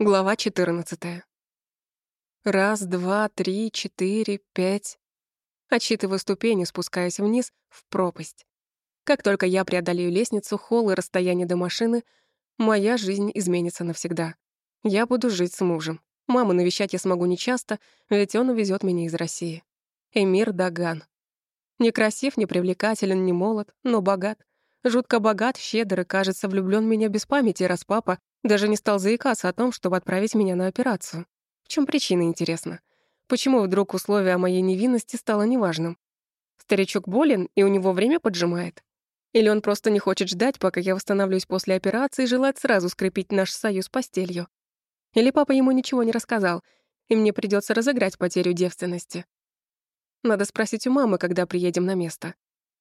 Глава 14. Раз, два, три, четыре, пять. Отсчитываю ступени, спускаясь вниз, в пропасть. Как только я преодолею лестницу, холл и расстояние до машины, моя жизнь изменится навсегда. Я буду жить с мужем. Маму навещать я смогу нечасто, ведь он увезет меня из России. Эмир Даган. Не красив, не привлекателен, не молод, но богат. Жутко богат, щедр и, кажется, влюблён в меня без памяти, раз папа даже не стал заикаться о том, чтобы отправить меня на операцию. В чем причина, интересно? Почему вдруг условие о моей невинности стало неважным? Старичок болен, и у него время поджимает? Или он просто не хочет ждать, пока я восстановлюсь после операции и желает сразу скрепить наш союз постелью? Или папа ему ничего не рассказал, и мне придется разыграть потерю девственности? Надо спросить у мамы, когда приедем на место.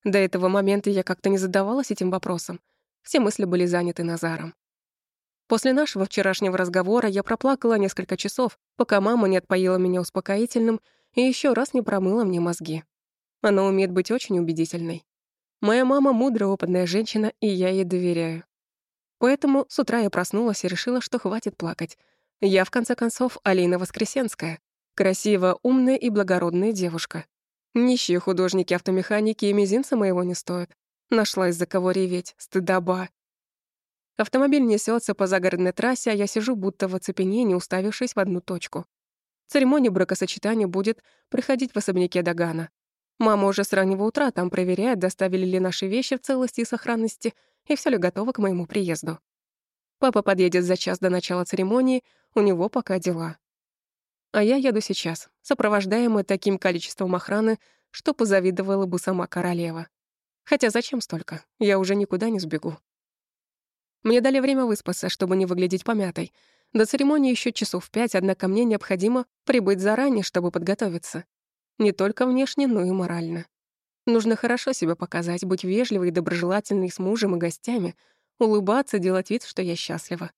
До этого момента я как-то не задавалась этим вопросом. Все мысли были заняты Назаром. После нашего вчерашнего разговора я проплакала несколько часов, пока мама не отпоила меня успокоительным и еще раз не промыла мне мозги. Она умеет быть очень убедительной. Моя мама мудрая, опытная женщина, и я ей доверяю. Поэтому с утра я проснулась и решила, что хватит плакать. Я, в конце концов, Алина Воскресенская. Красивая, умная и благородная девушка. Нищие художники-автомеханики и мизинца моего не стоят. Нашла из-за кого реветь, стыдоба. Автомобиль несется по загородной трассе, а я сижу будто в оцепенении, уставившись в одну точку. Церемония бракосочетания будет проходить в особняке Дагана. Мама уже с раннего утра там проверяет, доставили ли наши вещи в целости и сохранности, и все ли готово к моему приезду. Папа подъедет за час до начала церемонии, у него пока дела. А я еду сейчас, сопровождаемая таким количеством охраны, что позавидовала бы сама королева. Хотя зачем столько? Я уже никуда не сбегу. Мне дали время выспаться, чтобы не выглядеть помятой. До церемонии еще часов пять, однако мне необходимо прибыть заранее, чтобы подготовиться. Не только внешне, но и морально. Нужно хорошо себя показать, быть вежливой и доброжелательной с мужем и гостями, улыбаться, делать вид, что я счастлива.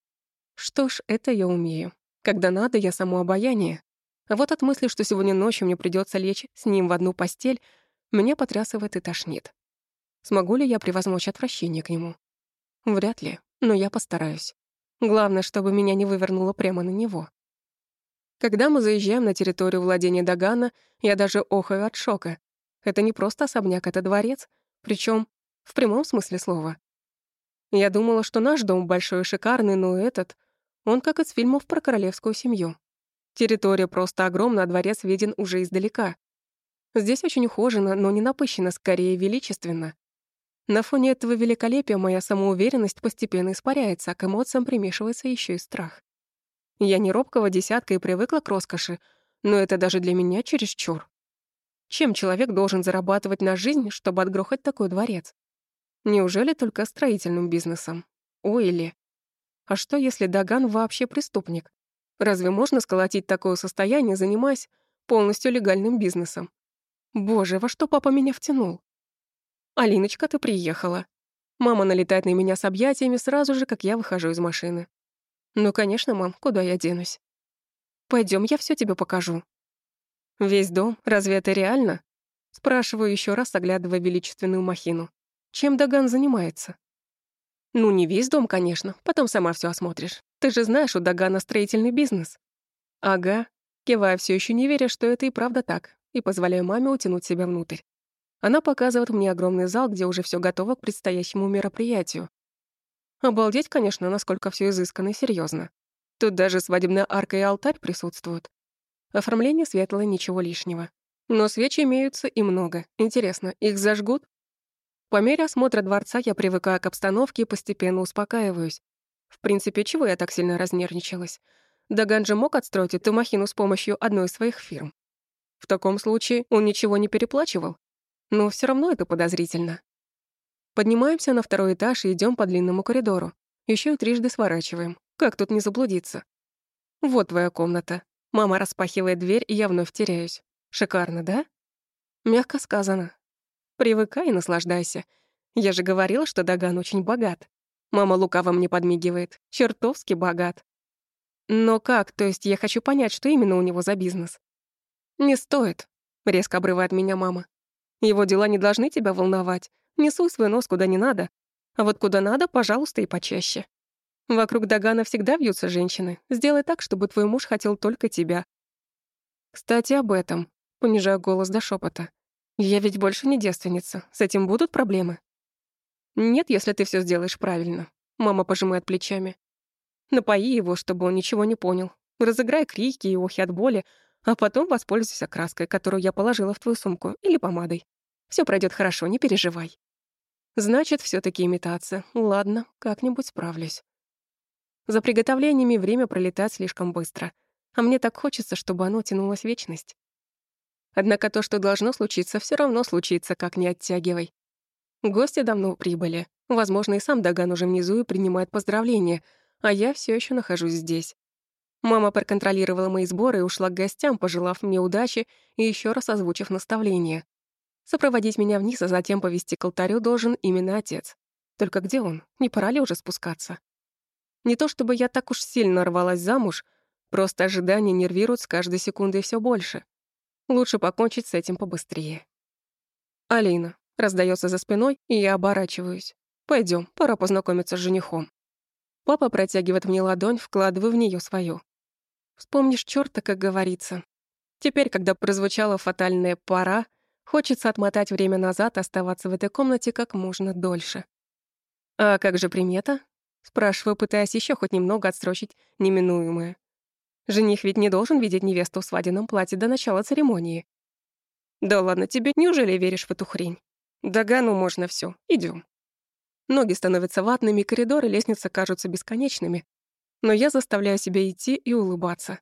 Что ж, это я умею. Когда надо, я само обаяние. Вот от мысли, что сегодня ночью мне придется лечь с ним в одну постель, меня потрясывает и тошнит. Смогу ли я превозмочь отвращение к нему? Вряд ли но я постараюсь. Главное, чтобы меня не вывернуло прямо на него. Когда мы заезжаем на территорию владения Дагана, я даже охаю от шока. Это не просто особняк, это дворец, причем в прямом смысле слова. Я думала, что наш дом большой и шикарный, но этот, он как из фильмов про королевскую семью. Территория просто огромна, а дворец виден уже издалека. Здесь очень ухожено, но не напыщено, скорее величественно. На фоне этого великолепия моя самоуверенность постепенно испаряется, а к эмоциям примешивается еще и страх. Я не робкого десятка и привыкла к роскоши, но это даже для меня чересчур. Чем человек должен зарабатывать на жизнь, чтобы отгрохать такой дворец? Неужели только строительным бизнесом? Ой, или... А что, если Даган вообще преступник? Разве можно сколотить такое состояние, занимаясь полностью легальным бизнесом? Боже, во что папа меня втянул? «Алиночка, ты приехала». Мама налетает на меня с объятиями сразу же, как я выхожу из машины. «Ну, конечно, мам, куда я денусь?» Пойдем, я все тебе покажу». «Весь дом? Разве это реально?» Спрашиваю еще раз, оглядывая величественную махину. «Чем Даган занимается?» «Ну, не весь дом, конечно, потом сама все осмотришь. Ты же знаешь, у Дагана строительный бизнес». «Ага», кивая все еще не веря, что это и правда так, и позволяю маме утянуть себя внутрь. Она показывает мне огромный зал, где уже все готово к предстоящему мероприятию. Обалдеть, конечно, насколько все изысканно и серьезно. Тут даже свадебная арка и алтарь присутствуют. Оформление светлое, ничего лишнего. Но свечи имеются и много. Интересно, их зажгут? По мере осмотра дворца я привыкаю к обстановке и постепенно успокаиваюсь. В принципе, чего я так сильно разнервничалась? Даган же мог отстроить эту махину с помощью одной из своих фирм. В таком случае он ничего не переплачивал но все равно это подозрительно. Поднимаемся на второй этаж и идем по длинному коридору. Еще трижды сворачиваем. Как тут не заблудиться? Вот твоя комната. Мама распахивает дверь, и я вновь теряюсь. Шикарно, да? Мягко сказано. Привыкай и наслаждайся. Я же говорила, что Даган очень богат. Мама лукаво мне подмигивает. Чертовски богат. Но как? То есть я хочу понять, что именно у него за бизнес. Не стоит. Резко обрывает меня мама. Его дела не должны тебя волновать. Не свой нос куда не надо. А вот куда надо, пожалуйста, и почаще. Вокруг Дагана всегда вьются женщины. Сделай так, чтобы твой муж хотел только тебя. Кстати, об этом. Понижаю голос до шепота. Я ведь больше не девственница. С этим будут проблемы? Нет, если ты все сделаешь правильно. Мама пожимает плечами. Напои его, чтобы он ничего не понял. Разыграй крики и охи от боли, а потом воспользуйся краской, которую я положила в твою сумку, или помадой. Все пройдет хорошо, не переживай. Значит, все таки имитация. Ладно, как-нибудь справлюсь. За приготовлениями время пролетает слишком быстро, а мне так хочется, чтобы оно тянулось вечность. Однако то, что должно случиться, все равно случится, как не оттягивай. Гости давно прибыли. Возможно, и сам Даган уже внизу и принимает поздравления, а я все еще нахожусь здесь. Мама проконтролировала мои сборы и ушла к гостям, пожелав мне удачи и еще раз озвучив наставление. Сопроводить меня вниз, а затем повести к алтарю должен именно отец. Только где он? Не пора ли уже спускаться? Не то чтобы я так уж сильно рвалась замуж, просто ожидания нервируют с каждой секундой все больше. Лучше покончить с этим побыстрее. «Алина», — раздается за спиной, и я оборачиваюсь. Пойдем, пора познакомиться с женихом». Папа протягивает мне ладонь, вкладывая в нее свою. Вспомнишь чёрта, как говорится. Теперь, когда прозвучала фатальная «пора», хочется отмотать время назад, оставаться в этой комнате как можно дольше. «А как же примета?» — спрашиваю, пытаясь еще хоть немного отсрочить неминуемое. Жених ведь не должен видеть невесту в свадебном платье до начала церемонии. Да ладно тебе, неужели веришь в эту хрень? Дагану можно все. Идем. Ноги становятся ватными, коридоры лестницы кажутся бесконечными. Но я заставляю себя идти и улыбаться.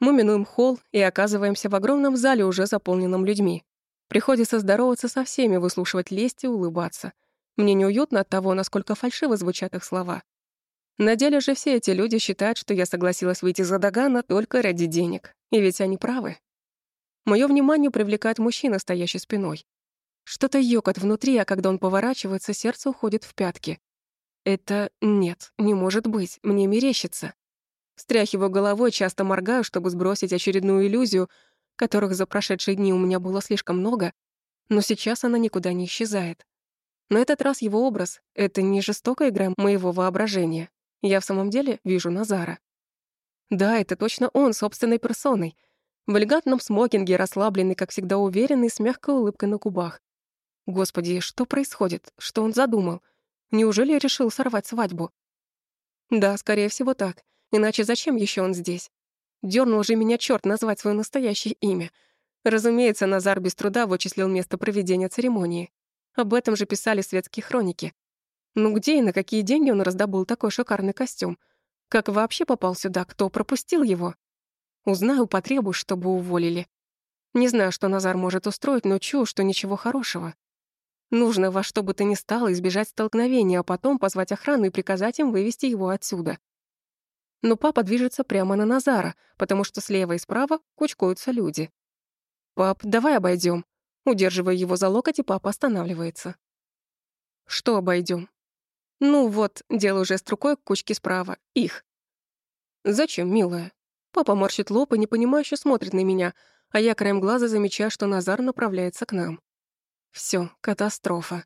Мы минуем холл и оказываемся в огромном зале, уже заполненном людьми. Приходится здороваться со всеми, выслушивать лесть и улыбаться. Мне неуютно от того, насколько фальшиво звучат их слова. На деле же все эти люди считают, что я согласилась выйти за Дагана только ради денег. И ведь они правы. Моё внимание привлекает мужчина, стоящий спиной. Что-то ёкот внутри, а когда он поворачивается, сердце уходит в пятки. Это нет, не может быть, мне мерещится. Стряхиваю головой, часто моргаю, чтобы сбросить очередную иллюзию, которых за прошедшие дни у меня было слишком много, но сейчас она никуда не исчезает. На этот раз его образ — это не жестокая игра моего воображения. Я в самом деле вижу Назара. Да, это точно он, собственной персоной. В элегантном смокинге, расслабленный, как всегда уверенный, с мягкой улыбкой на губах. Господи, что происходит? Что он задумал? Неужели решил сорвать свадьбу? Да, скорее всего так. Иначе зачем еще он здесь? Дёрнул же меня черт назвать свое настоящее имя. Разумеется, Назар без труда вычислил место проведения церемонии. Об этом же писали светские хроники. Ну где и на какие деньги он раздобыл такой шикарный костюм? Как вообще попал сюда? Кто пропустил его? Узнаю, потребую, чтобы уволили. Не знаю, что Назар может устроить, но чую, что ничего хорошего. Нужно во что бы то ни стало избежать столкновения, а потом позвать охрану и приказать им вывести его отсюда. Но папа движется прямо на Назара, потому что слева и справа кучкуются люди. «Пап, давай обойдем. Удерживая его за локоть, и папа останавливается. «Что обойдем? «Ну вот», делаю жест рукой к кучке справа. «Их». «Зачем, милая?» Папа морщит лоб и непонимающе смотрит на меня, а я краем глаза замечаю, что Назар направляется к нам. Все, катастрофа.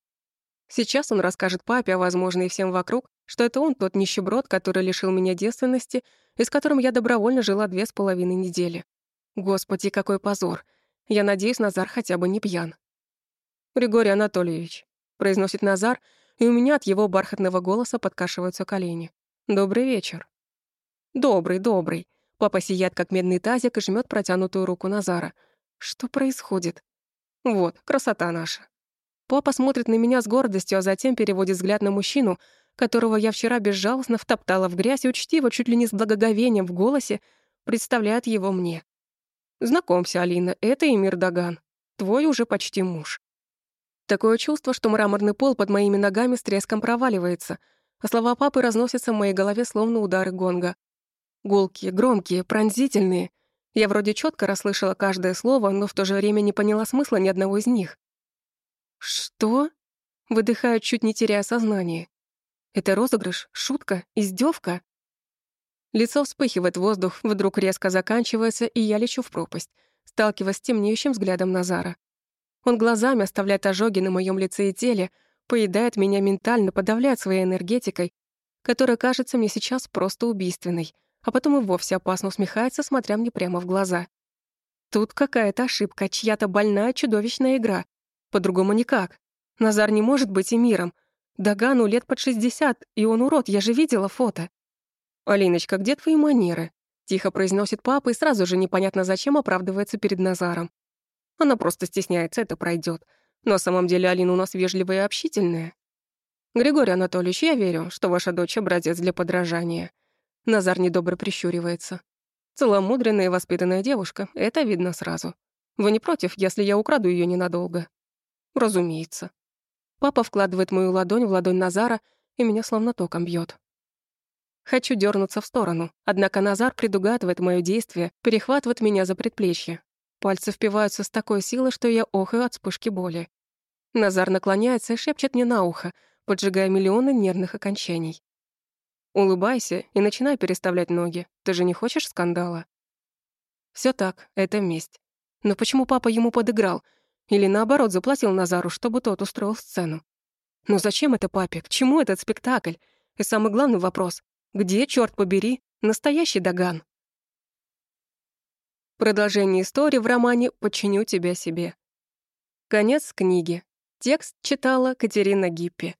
Сейчас он расскажет папе, а, возможно, и всем вокруг, что это он тот нищеброд, который лишил меня девственности и с которым я добровольно жила две с половиной недели. Господи, какой позор. Я надеюсь, Назар хотя бы не пьян. «Григорий Анатольевич», — произносит Назар, и у меня от его бархатного голоса подкашиваются колени. «Добрый вечер». «Добрый, добрый». Папа сияет, как медный тазик, и жмет протянутую руку Назара. «Что происходит?» Вот, красота наша. Папа смотрит на меня с гордостью, а затем переводит взгляд на мужчину, которого я вчера безжалостно втоптала в грязь и учтиво, чуть ли не с благоговением в голосе, представляет его мне. «Знакомься, Алина, это Эмир Даган, твой уже почти муж». Такое чувство, что мраморный пол под моими ногами с треском проваливается, а слова папы разносятся в моей голове словно удары гонга. Гулкие, громкие, пронзительные — я вроде четко расслышала каждое слово, но в то же время не поняла смысла ни одного из них. «Что?» — выдыхаю, чуть не теряя сознание. «Это розыгрыш? Шутка? издевка? Лицо вспыхивает, воздух вдруг резко заканчивается, и я лечу в пропасть, сталкиваясь с темнеющим взглядом Назара. Он глазами оставляет ожоги на моем лице и теле, поедает меня ментально, подавляет своей энергетикой, которая кажется мне сейчас просто убийственной, а потом и вовсе опасно усмехается, смотря мне прямо в глаза. Тут какая-то ошибка, чья-то больная чудовищная игра. По-другому никак. Назар не может быть и миром. Дагану лет под 60, и он урод, я же видела фото. «Алиночка, где твои манеры?» Тихо произносит папа и сразу же непонятно зачем оправдывается перед Назаром. Она просто стесняется, это пройдет. На самом деле Алина у нас вежливая и общительная. Григорий Анатольевич, я верю, что ваша дочь образец для подражания. Назар недобро прищуривается. Целомудренная и воспитанная девушка, это видно сразу. Вы не против, если я украду ее ненадолго? Разумеется. Папа вкладывает мою ладонь в ладонь Назара, и меня словно током бьет. Хочу дернуться в сторону, однако Назар предугадывает мое действие, перехватывает меня за предплечье. Пальцы впиваются с такой силой, что я охаю от вспышки боли. Назар наклоняется и шепчет мне на ухо, поджигая миллионы нервных окончаний. Улыбайся и начинай переставлять ноги. Ты же не хочешь скандала? Все так, это месть. Но почему папа ему подыграл? Или наоборот, заплатил Назару, чтобы тот устроил сцену? Ну зачем это папе? К чему этот спектакль? И самый главный вопрос — где, черт побери, настоящий Даган? Продолжение истории в романе «Подчиню тебя себе». Конец книги. Текст читала Катерина Гиппи.